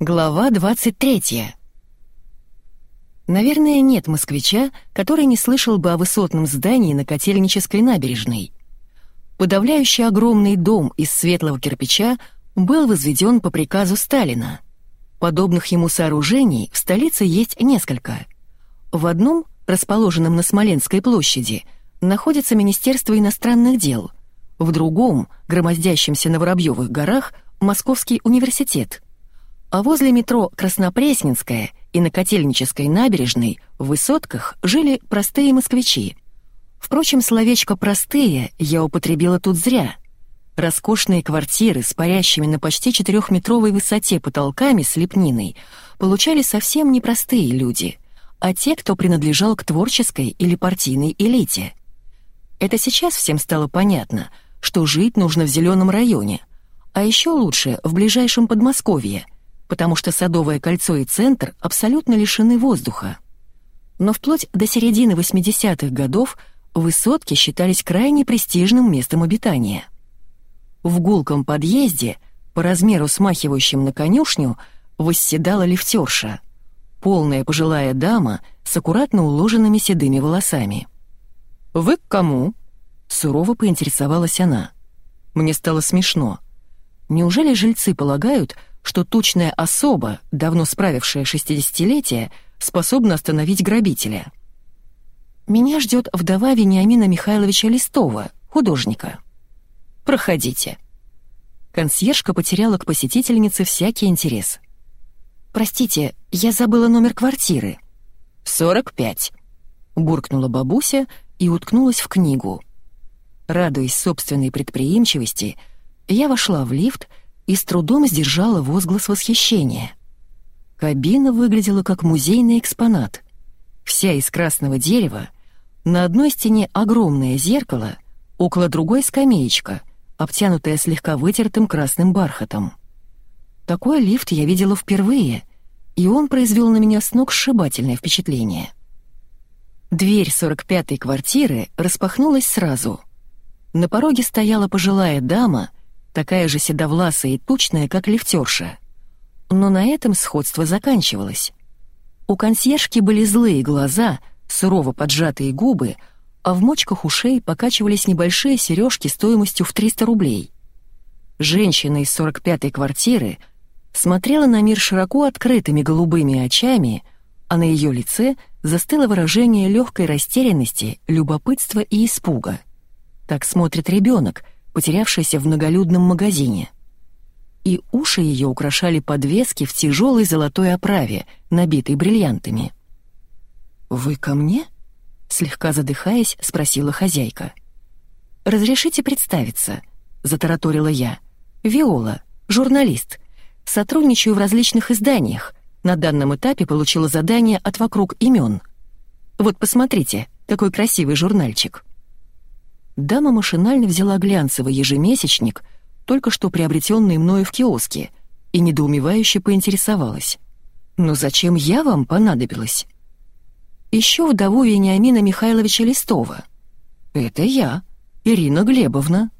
Глава 23. Наверное, нет москвича, который не слышал бы о высотном здании на Котельнической набережной. Подавляющий огромный дом из светлого кирпича был возведен по приказу Сталина. Подобных ему сооружений в столице есть несколько. В одном, расположенном на Смоленской площади, находится Министерство иностранных дел, в другом, громоздящемся на Воробьевых горах, Московский университет – а возле метро Краснопресненская и на Котельнической набережной в высотках жили простые москвичи. Впрочем, словечко «простые» я употребила тут зря. Роскошные квартиры с парящими на почти четырехметровой высоте потолками с лепниной получали совсем не простые люди, а те, кто принадлежал к творческой или партийной элите. Это сейчас всем стало понятно, что жить нужно в зеленом районе, а еще лучше в ближайшем Подмосковье — потому что Садовое кольцо и центр абсолютно лишены воздуха. Но вплоть до середины 80-х годов высотки считались крайне престижным местом обитания. В гулком подъезде, по размеру смахивающем на конюшню, восседала лифтерша. Полная пожилая дама с аккуратно уложенными седыми волосами. «Вы к кому?» — сурово поинтересовалась она. Мне стало смешно. Неужели жильцы полагают, что тучная особа, давно справившая шестидесятилетие, способна остановить грабителя. «Меня ждет вдова Вениамина Михайловича Листова, художника. Проходите». Консьержка потеряла к посетительнице всякий интерес. «Простите, я забыла номер квартиры». «Сорок пять», — буркнула бабуся и уткнулась в книгу. Радуясь собственной предприимчивости, я вошла в лифт и с трудом сдержала возглас восхищения. Кабина выглядела как музейный экспонат. Вся из красного дерева, на одной стене огромное зеркало, около другой скамеечка, обтянутая слегка вытертым красным бархатом. Такой лифт я видела впервые, и он произвел на меня сногсшибательное впечатление. Дверь 45-й квартиры распахнулась сразу. На пороге стояла пожилая дама — такая же седовласая и тучная, как лифтерша. Но на этом сходство заканчивалось. У консьержки были злые глаза, сурово поджатые губы, а в мочках ушей покачивались небольшие сережки стоимостью в 300 рублей. Женщина из 45-й квартиры смотрела на мир широко открытыми голубыми очами, а на ее лице застыло выражение легкой растерянности, любопытства и испуга. Так смотрит ребенок — потерявшаяся в многолюдном магазине. И уши ее украшали подвески в тяжелой золотой оправе, набитой бриллиантами. «Вы ко мне?» — слегка задыхаясь, спросила хозяйка. «Разрешите представиться?» — затараторила я. «Виола, журналист. Сотрудничаю в различных изданиях. На данном этапе получила задание от «Вокруг имен». Вот посмотрите, какой красивый журнальчик». Дама машинально взяла глянцевый ежемесячник, только что приобретенный мною в киоске, и недоумевающе поинтересовалась. «Но зачем я вам понадобилась?» «Еще вдову Вениамина Михайловича Листова». «Это я, Ирина Глебовна».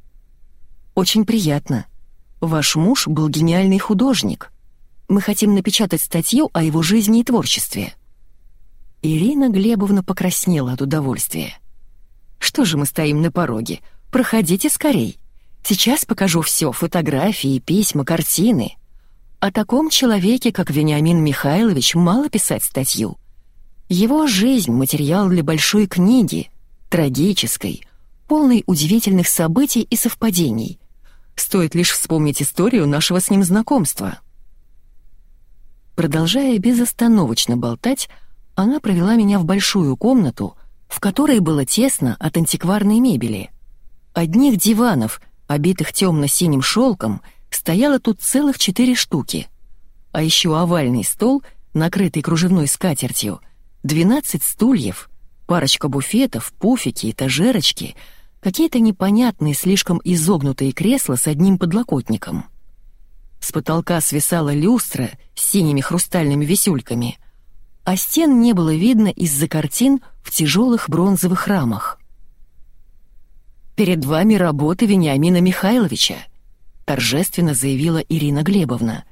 «Очень приятно. Ваш муж был гениальный художник. Мы хотим напечатать статью о его жизни и творчестве». Ирина Глебовна покраснела от удовольствия. Что же мы стоим на пороге? Проходите скорей. Сейчас покажу все, фотографии, письма, картины. О таком человеке, как Вениамин Михайлович, мало писать статью. Его жизнь — материал для большой книги, трагической, полной удивительных событий и совпадений. Стоит лишь вспомнить историю нашего с ним знакомства. Продолжая безостановочно болтать, она провела меня в большую комнату — в которой было тесно от антикварной мебели. Одних диванов, обитых темно-синим шелком, стояло тут целых четыре штуки. А еще овальный стол, накрытый кружевной скатертью, 12 стульев, парочка буфетов, пуфики, этажерочки, какие-то непонятные, слишком изогнутые кресла с одним подлокотником. С потолка свисала люстра с синими хрустальными висюльками — а стен не было видно из-за картин в тяжелых бронзовых рамах. «Перед вами работа Вениамина Михайловича», — торжественно заявила Ирина Глебовна.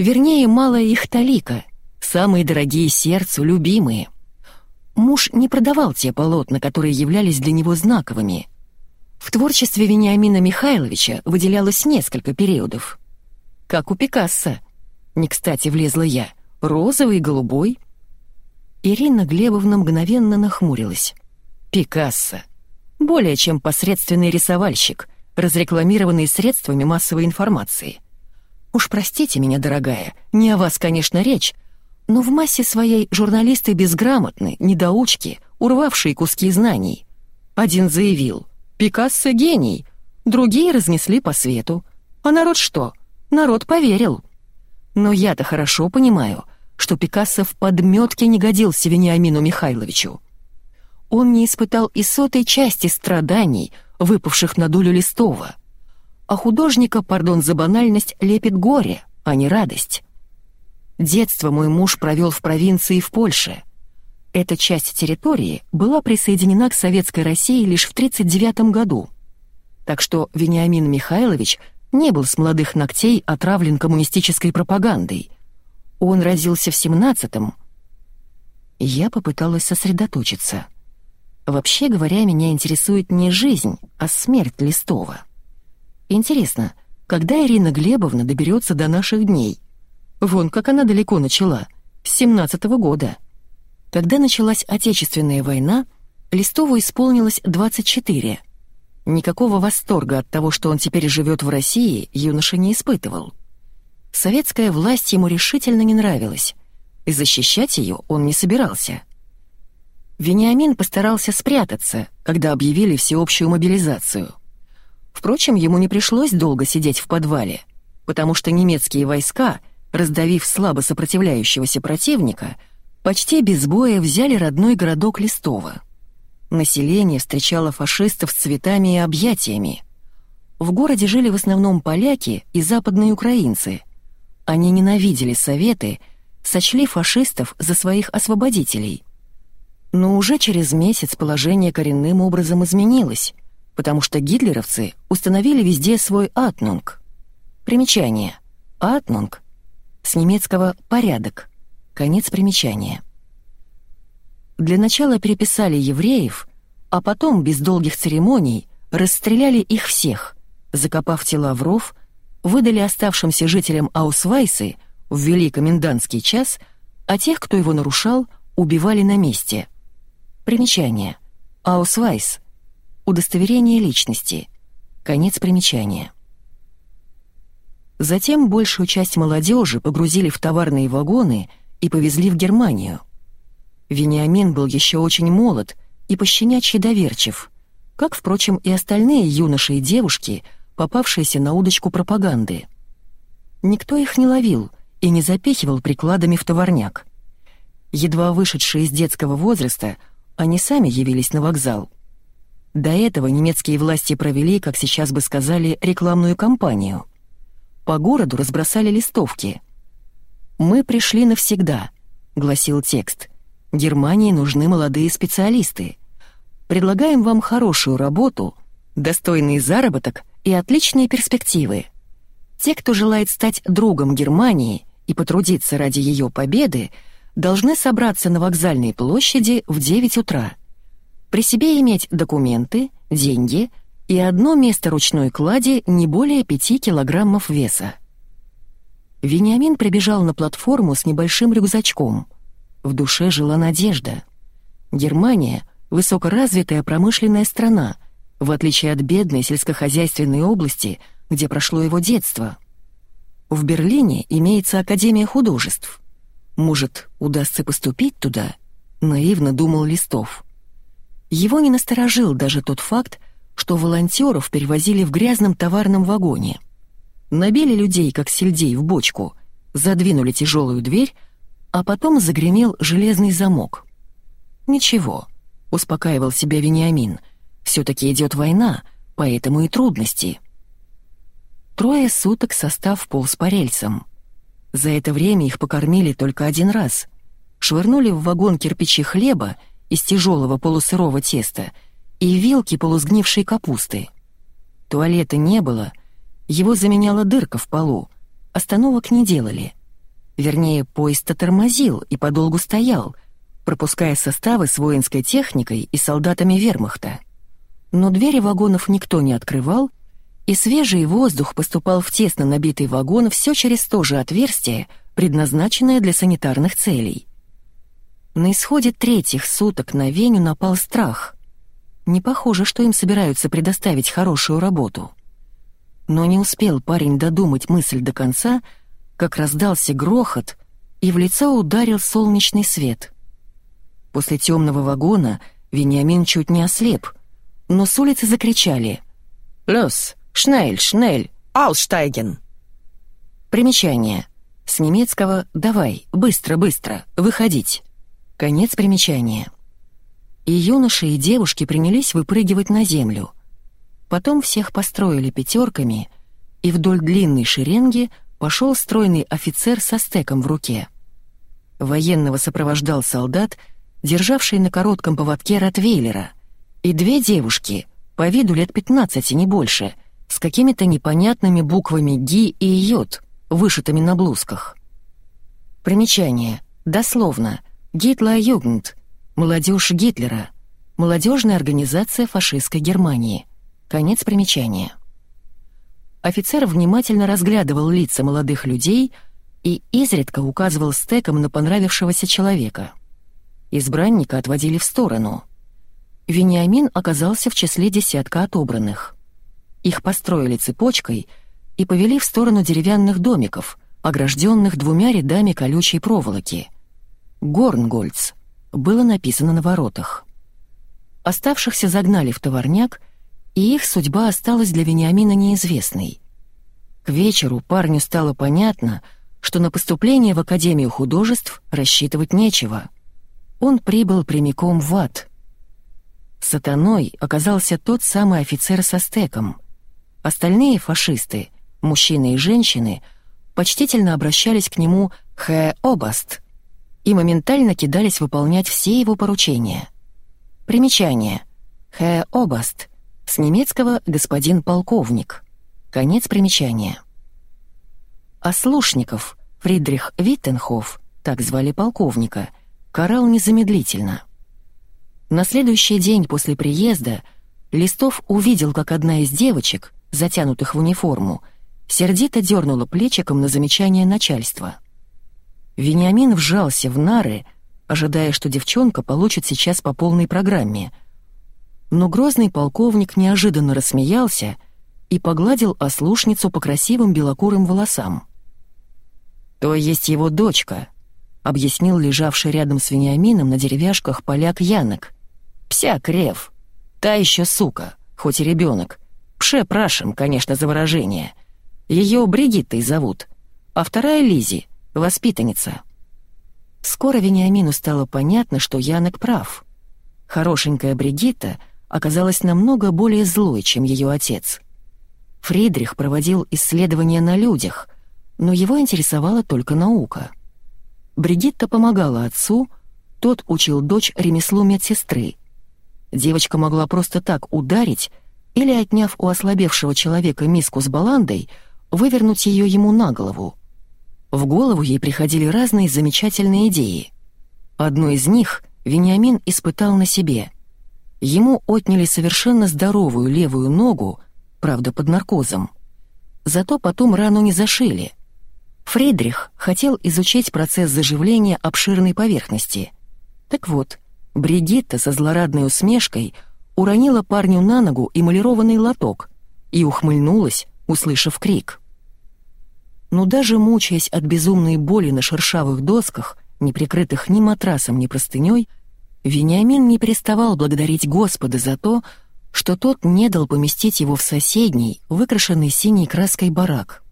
Вернее, малая их талика, самые дорогие сердцу, любимые. Муж не продавал те полотна, которые являлись для него знаковыми. В творчестве Вениамина Михайловича выделялось несколько периодов. Как у Пикассо. Не кстати влезла я. Розовый голубой. Ирина Глебовна мгновенно нахмурилась. Пикассо. Более чем посредственный рисовальщик, разрекламированный средствами массовой информации. Уж простите меня, дорогая, не о вас, конечно, речь, но в массе своей журналисты безграмотны, недоучки, урвавшие куски знаний. Один заявил «Пикассо гений», другие разнесли по свету. А народ что? Народ поверил. Но я-то хорошо понимаю, что Пикассо в подметке не годился Вениамину Михайловичу. Он не испытал и сотой части страданий, выпавших на долю Листова. А художника, пардон за банальность, лепит горе, а не радость. Детство мой муж провел в провинции в Польше. Эта часть территории была присоединена к Советской России лишь в 1939 году. Так что Вениамин Михайлович не был с молодых ногтей отравлен коммунистической пропагандой. Он родился в 17-м. Я попыталась сосредоточиться. Вообще говоря, меня интересует не жизнь, а смерть Листова. Интересно, когда Ирина Глебовна доберется до наших дней — Вон как она далеко начала, с 17 -го года. Когда началась Отечественная война, Листову исполнилось 24. Никакого восторга от того, что он теперь живет в России, юноша не испытывал. Советская власть ему решительно не нравилась, и защищать ее он не собирался. Вениамин постарался спрятаться, когда объявили всеобщую мобилизацию. Впрочем, ему не пришлось долго сидеть в подвале, потому что немецкие войска — раздавив слабо сопротивляющегося противника, почти без боя взяли родной городок Листово. Население встречало фашистов с цветами и объятиями. В городе жили в основном поляки и западные украинцы. Они ненавидели Советы, сочли фашистов за своих освободителей. Но уже через месяц положение коренным образом изменилось, потому что гитлеровцы установили везде свой «атнунг». Примечание. «Атнунг» С немецкого «порядок». Конец примечания. Для начала переписали евреев, а потом, без долгих церемоний, расстреляли их всех, закопав тела в ров, выдали оставшимся жителям Аусвайсы, ввели комендантский час, а тех, кто его нарушал, убивали на месте. Примечание. Аусвайс. Удостоверение личности. Конец примечания. Затем большую часть молодежи погрузили в товарные вагоны и повезли в Германию. Вениамин был еще очень молод и пощенячьи доверчив, как, впрочем, и остальные юноши и девушки, попавшиеся на удочку пропаганды. Никто их не ловил и не запихивал прикладами в товарняк. Едва вышедшие из детского возраста, они сами явились на вокзал. До этого немецкие власти провели, как сейчас бы сказали, рекламную кампанию — по городу разбросали листовки. «Мы пришли навсегда», — гласил текст. «Германии нужны молодые специалисты. Предлагаем вам хорошую работу, достойный заработок и отличные перспективы. Те, кто желает стать другом Германии и потрудиться ради ее победы, должны собраться на вокзальной площади в 9 утра. При себе иметь документы, деньги — и одно место ручной клади не более пяти килограммов веса. Вениамин прибежал на платформу с небольшим рюкзачком. В душе жила надежда. Германия — высокоразвитая промышленная страна, в отличие от бедной сельскохозяйственной области, где прошло его детство. В Берлине имеется Академия художеств. Может, удастся поступить туда? Наивно думал Листов. Его не насторожил даже тот факт, что волонтеров перевозили в грязном товарном вагоне. Набили людей, как сельдей, в бочку, задвинули тяжелую дверь, а потом загремел железный замок. «Ничего», — успокаивал себя Вениамин, — «все-таки идет война, поэтому и трудности». Трое суток состав полз по рельсам. За это время их покормили только один раз. Швырнули в вагон кирпичи хлеба из тяжелого полусырого теста — и вилки полусгнившей капусты. Туалета не было, его заменяла дырка в полу, остановок не делали, Вернее, поезд-то тормозил и подолгу стоял, пропуская составы с воинской техникой и солдатами вермахта. Но двери вагонов никто не открывал, и свежий воздух поступал в тесно набитый вагон все через то же отверстие, предназначенное для санитарных целей. На исходе третьих суток на Веню напал страх. Не похоже, что им собираются предоставить хорошую работу. Но не успел парень додумать мысль до конца, как раздался грохот, и в лицо ударил солнечный свет. После темного вагона Вениамин чуть не ослеп, но с улицы закричали «Лос! Шнель! Шнель! Аусштайген!» Примечание. С немецкого «давай, быстро, быстро, выходить». Конец примечания. И юноши, и девушки принялись выпрыгивать на землю. Потом всех построили пятерками, и вдоль длинной шеренги пошел стройный офицер со стеком в руке. Военного сопровождал солдат — державший на коротком поводке Ротвейлера, и две девушки, по виду лет 15, не больше, с какими-то непонятными буквами «Ги» и «Йод», вышитыми на блузках. Примечание. Дословно. «Гитлер-Югент», «Молодежь Гитлера», «Молодежная организация фашистской Германии». Конец примечания. Офицер внимательно разглядывал лица молодых людей и изредка указывал стеком на понравившегося человека — Избранника отводили в сторону. Вениамин оказался в числе десятка отобранных. Их построили цепочкой и повели в сторону деревянных домиков, огражденных двумя рядами колючей проволоки. «Горнгольц» было написано на воротах. Оставшихся загнали в товарняк, и их судьба осталась для Вениамина неизвестной. К вечеру парню стало понятно, что на поступление в Академию художеств рассчитывать нечего — он прибыл прямиком в ад. Сатаной оказался тот самый офицер со стеком. Остальные фашисты, мужчины и женщины, почтительно обращались к нему «Хэ Обаст» и моментально кидались выполнять все его поручения. Примечание. «Хэ Обаст» с немецкого «господин полковник». Конец примечания. А Слушников, Фридрих Виттенхоф, так звали полковника — карал незамедлительно. На следующий день после приезда Листов увидел, как одна из девочек, затянутых в униформу, сердито дернула плечиком на замечание начальства. Вениамин вжался в нары, ожидая, что девчонка получит сейчас по полной программе. Но грозный полковник неожиданно рассмеялся и погладил ослушницу по красивым белокурым волосам. «То есть его дочка», — объяснил лежавший рядом с Вениамином на деревяшках поляк Янок. «Пся крев. Та еще сука, хоть и ребенок. Пше прашем, конечно, за выражение. Ее Бригиттой зовут, а вторая Лизи, воспитанница». Скоро Вениамину стало понятно, что Янок прав. Хорошенькая Бригитта оказалась намного более злой, чем ее отец. Фридрих проводил исследования на людях, но его интересовала только наука — Бригитта помогала отцу, тот учил дочь ремеслу медсестры. Девочка могла просто так ударить или, отняв у ослабевшего человека миску с баландой, вывернуть ее ему на голову. В голову ей приходили разные замечательные идеи. Одну из них Вениамин испытал на себе. Ему отняли совершенно здоровую левую ногу, правда, под наркозом. Зато потом рану не зашили — Фридрих хотел изучить процесс заживления обширной поверхности. Так вот, Бригитта со злорадной усмешкой уронила парню на ногу эмалированный лоток и ухмыльнулась, услышав крик. Но даже мучаясь от безумной боли на шершавых досках, не прикрытых ни матрасом, ни простыней, Вениамин не переставал благодарить Господа за то, что тот не дал поместить его в соседний, выкрашенный синей краской барак.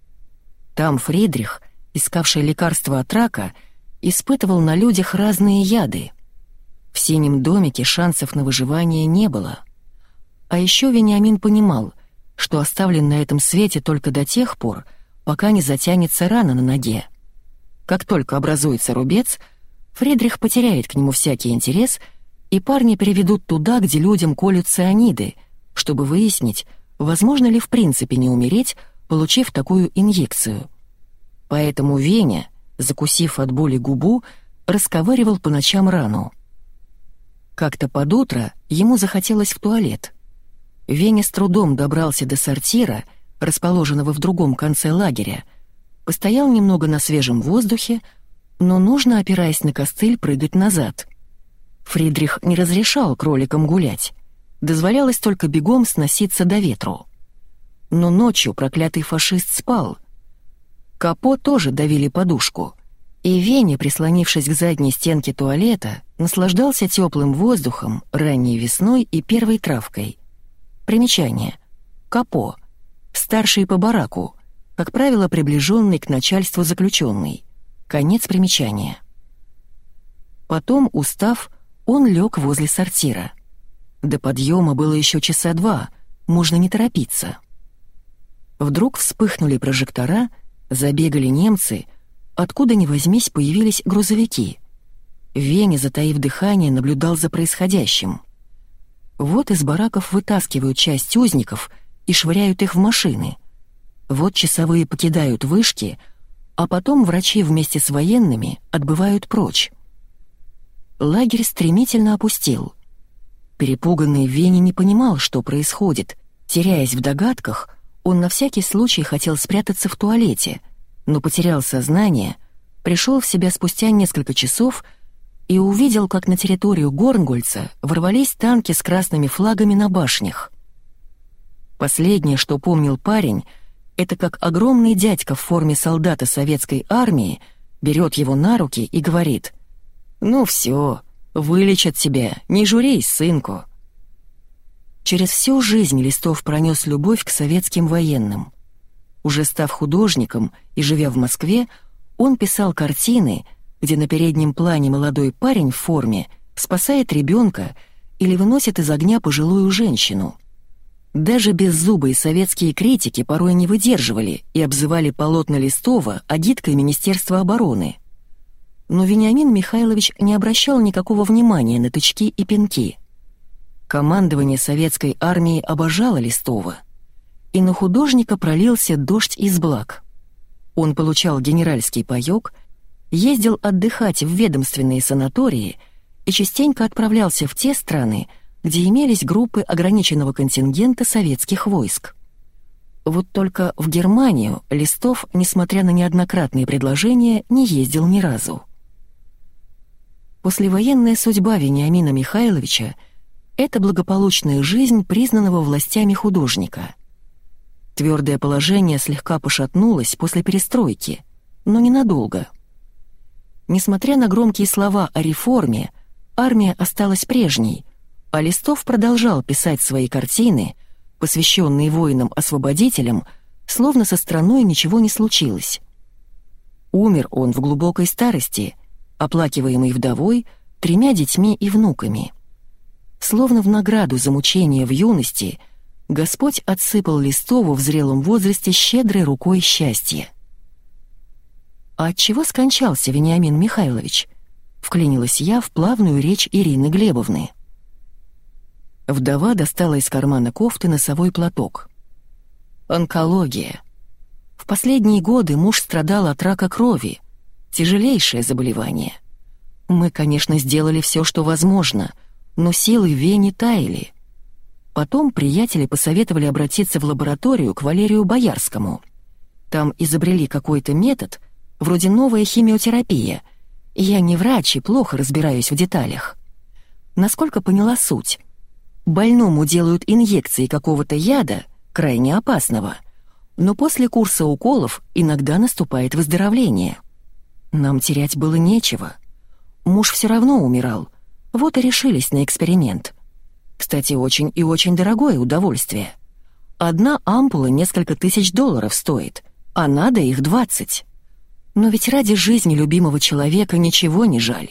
Там Фридрих искавший лекарства от рака, испытывал на людях разные яды. В синем домике шансов на выживание не было. А еще Вениамин понимал, что оставлен на этом свете только до тех пор, пока не затянется рана на ноге. Как только образуется рубец, Фридрих потеряет к нему всякий интерес, и парни переведут туда, где людям колют цианиды, чтобы выяснить, возможно ли в принципе не умереть, получив такую инъекцию — Поэтому Веня, закусив от боли губу, расковыривал по ночам рану. Как-то под утро ему захотелось в туалет. Веня с трудом добрался до сортира, расположенного в другом конце лагеря, постоял немного на свежем воздухе, но нужно, опираясь на костыль, прыгать назад. Фридрих не разрешал кроликам гулять, дозволялось только бегом сноситься до ветру. Но ночью проклятый фашист спал. Капо тоже давили подушку, и Веня, прислонившись к задней стенке туалета, наслаждался теплым воздухом, ранней весной и первой травкой. Примечание. Капо. Старший по бараку, как правило, приближенный к начальству заключенный. Конец примечания. Потом, устав, он лег возле сортира. До подъема было еще часа два, можно не торопиться. Вдруг вспыхнули прожектора, забегали немцы, откуда ни возьмись появились грузовики. Веня, затаив дыхание, наблюдал за происходящим. Вот из бараков вытаскивают часть узников и швыряют их в машины. Вот часовые покидают вышки — а потом врачи вместе с военными отбывают прочь. Лагерь стремительно опустел. Перепуганный Вени не понимал, что происходит. Теряясь в догадках, он на всякий случай хотел спрятаться в туалете, но потерял сознание, пришел в себя спустя несколько часов и увидел, как на территорию Горнгольца ворвались танки с красными флагами на башнях. Последнее, что помнил парень — это как огромный дядька в форме солдата советской армии берет его на руки и говорит «Ну все, вылечат тебя, не журись, сынку». Через всю жизнь Листов пронес любовь к советским военным. Уже став художником и живя в Москве, он писал картины, где на переднем плане молодой парень в форме спасает ребенка или выносит из огня пожилую женщину — даже беззубые советские критики порой не выдерживали и обзывали полотна Листова агиткой Министерства обороны. Но Вениамин Михайлович не обращал никакого внимания на тычки и пинки. Командование советской армии обожало Листова, и на художника пролился дождь из благ. Он получал генеральский паёк, ездил отдыхать в ведомственные санатории и частенько отправлялся в те страны, где имелись группы ограниченного контингента советских войск. Вот только в Германию Листов, несмотря на неоднократные предложения, не ездил ни разу. Послевоенная судьба Вениамина Михайловича — это благополучная жизнь признанного властями художника. Твердое положение слегка пошатнулось после перестройки, но ненадолго. Несмотря на громкие слова о реформе, армия осталась прежней, а Листов продолжал писать свои картины, посвященные воинам-освободителям, словно со страной ничего не случилось. Умер он в глубокой старости, оплакиваемый вдовой, тремя детьми и внуками. Словно в награду за мучение в юности, Господь отсыпал Листову в зрелом возрасте щедрой рукой счастья. «А от чего скончался Вениамин Михайлович?» — вклинилась я в плавную речь Ирины Глебовны. Вдова достала из кармана кофты носовой платок. Онкология. В последние годы муж страдал от рака крови. Тяжелейшее заболевание. Мы, конечно, сделали все, что возможно, но силы в вене таяли. Потом приятели посоветовали обратиться в лабораторию к Валерию Боярскому. Там изобрели какой-то метод, вроде новая химиотерапия. Я не врач и плохо разбираюсь в деталях. Насколько поняла суть, Больному делают инъекции какого-то яда, крайне опасного, но после курса уколов иногда наступает выздоровление. Нам терять было нечего. Муж все равно умирал, вот и решились на эксперимент. Кстати, очень и очень дорогое удовольствие. Одна ампула несколько тысяч долларов стоит, а надо их двадцать. Но ведь ради жизни любимого человека ничего не жаль.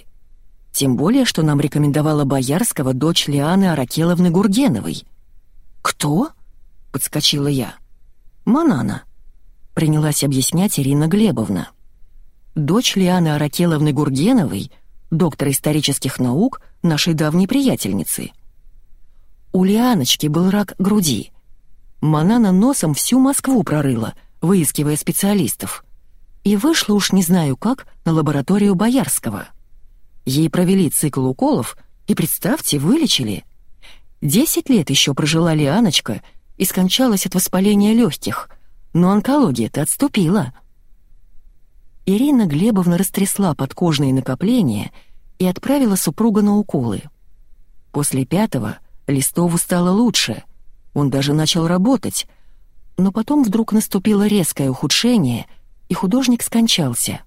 Тем более, что нам рекомендовала Боярского дочь Лианы Аракеловны Гургеновой. «Кто?» — подскочила я. «Манана», — принялась объяснять Ирина Глебовна. «Дочь Лианы Аракеловны Гургеновой, доктор исторических наук, нашей давней приятельницы. У Лианочки был рак груди. Манана носом всю Москву прорыла, выискивая специалистов. И вышла уж не знаю как на лабораторию Боярского. Ей провели цикл уколов и, представьте, вылечили. Десять лет еще прожила Лианочка и скончалась от воспаления легких, но онкология-то отступила. Ирина Глебовна растрясла подкожные накопления и отправила супруга на уколы. После пятого Листову стало лучше, он даже начал работать, но потом вдруг наступило резкое ухудшение, и художник скончался.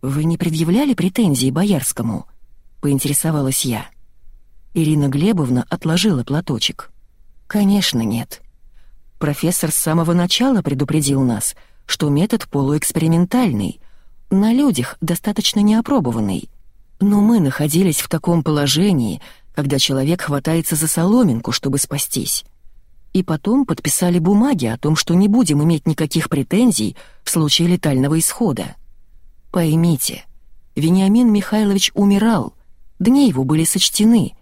«Вы не предъявляли претензий Боярскому?» — поинтересовалась я. Ирина Глебовна отложила платочек. «Конечно нет. Профессор с самого начала предупредил нас, что метод полуэкспериментальный, на людях достаточно неопробованный. Но мы находились в таком положении, когда человек хватается за соломинку, чтобы спастись и потом подписали бумаги о том, что не будем иметь никаких претензий в случае летального исхода. Поймите, Вениамин Михайлович умирал, дни его были сочтены,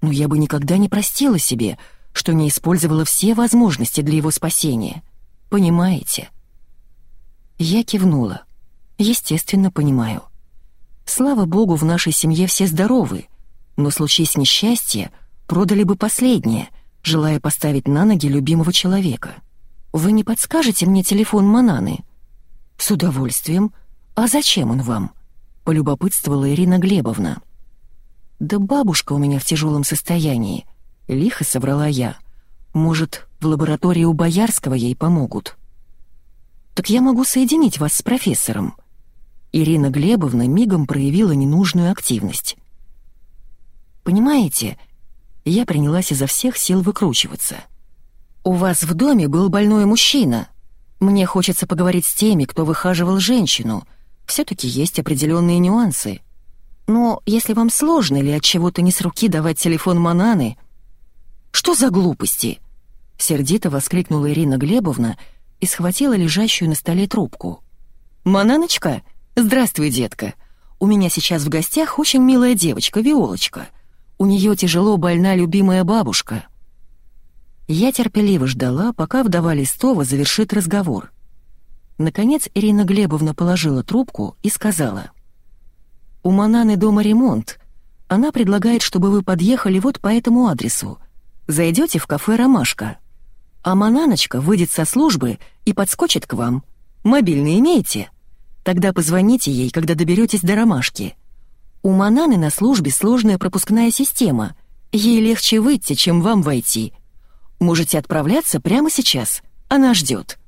но я бы никогда не простила себе, что не использовала все возможности для его спасения. Понимаете? Я кивнула. Естественно, понимаю. Слава богу, в нашей семье все здоровы, но случись несчастье, продали бы последнее — желая поставить на ноги любимого человека. «Вы не подскажете мне телефон Мананы?» «С удовольствием. А зачем он вам?» — полюбопытствовала Ирина Глебовна. «Да бабушка у меня в тяжелом состоянии», — лихо соврала я. «Может, в лаборатории у Боярского ей помогут?» «Так я могу соединить вас с профессором». Ирина Глебовна мигом проявила ненужную активность. «Понимаете, я принялась изо всех сил выкручиваться. «У вас в доме был больной мужчина. Мне хочется поговорить с теми, кто выхаживал женщину. Все-таки есть определенные нюансы. Но если вам сложно или от чего-то не с руки давать телефон Мананы...» «Что за глупости?» — сердито воскликнула Ирина Глебовна и схватила лежащую на столе трубку. «Мананочка? Здравствуй, детка. У меня сейчас в гостях очень милая девочка, Виолочка. У нее тяжело больна любимая бабушка. Я терпеливо ждала, пока вдова Листова завершит разговор. Наконец Ирина Глебовна положила трубку и сказала. «У Мананы дома ремонт. Она предлагает, чтобы вы подъехали вот по этому адресу. Зайдете в кафе «Ромашка». А Мананочка выйдет со службы и подскочит к вам. Мобильный имеете? Тогда позвоните ей, когда доберетесь до «Ромашки». У Мананы на службе сложная пропускная система. Ей легче выйти, чем вам войти. Можете отправляться прямо сейчас. Она ждет.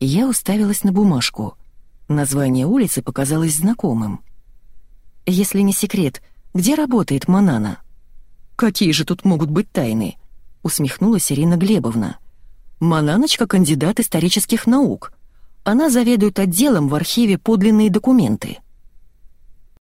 Я уставилась на бумажку. Название улицы показалось знакомым. «Если не секрет, где работает Манана?» «Какие же тут могут быть тайны?» — усмехнулась Ирина Глебовна. «Мананочка — кандидат исторических наук. Она заведует отделом в архиве подлинные документы».